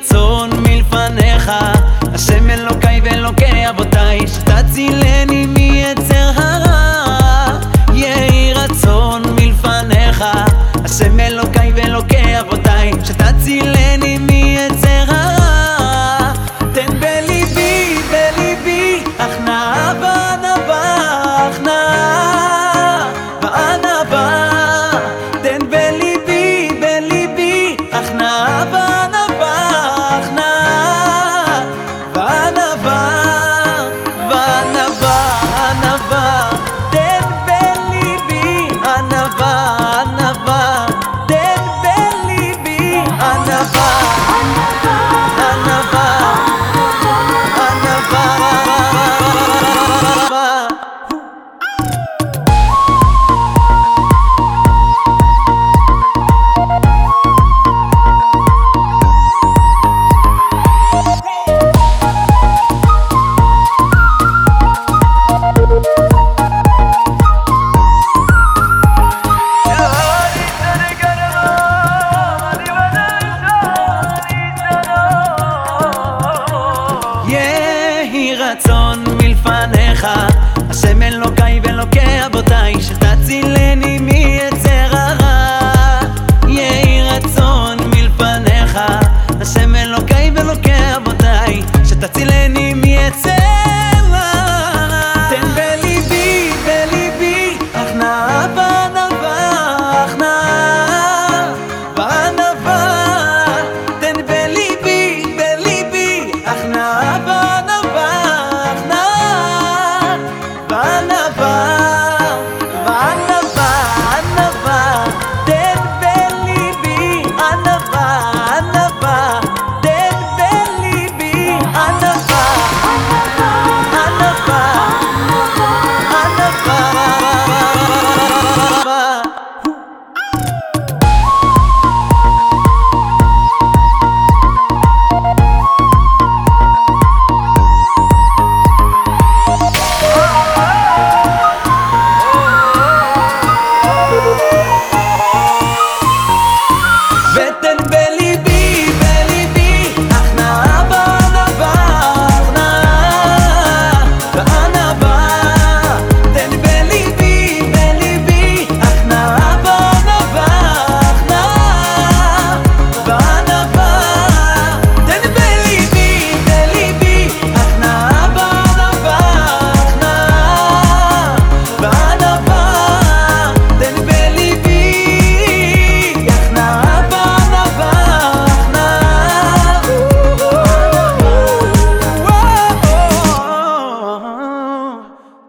רצון מלפניך, השם אלוקיי ואלוקי אבותיי, שתצילני יהי רצון מלפניך, השם אלוקיי ואלוקי אבותיי, שתצילני מיצר הרע. יהי רצון מלפניך, השם אלוקיי ואלוקי אבותיי, שתצילני מיצר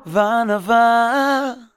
כבר נבר.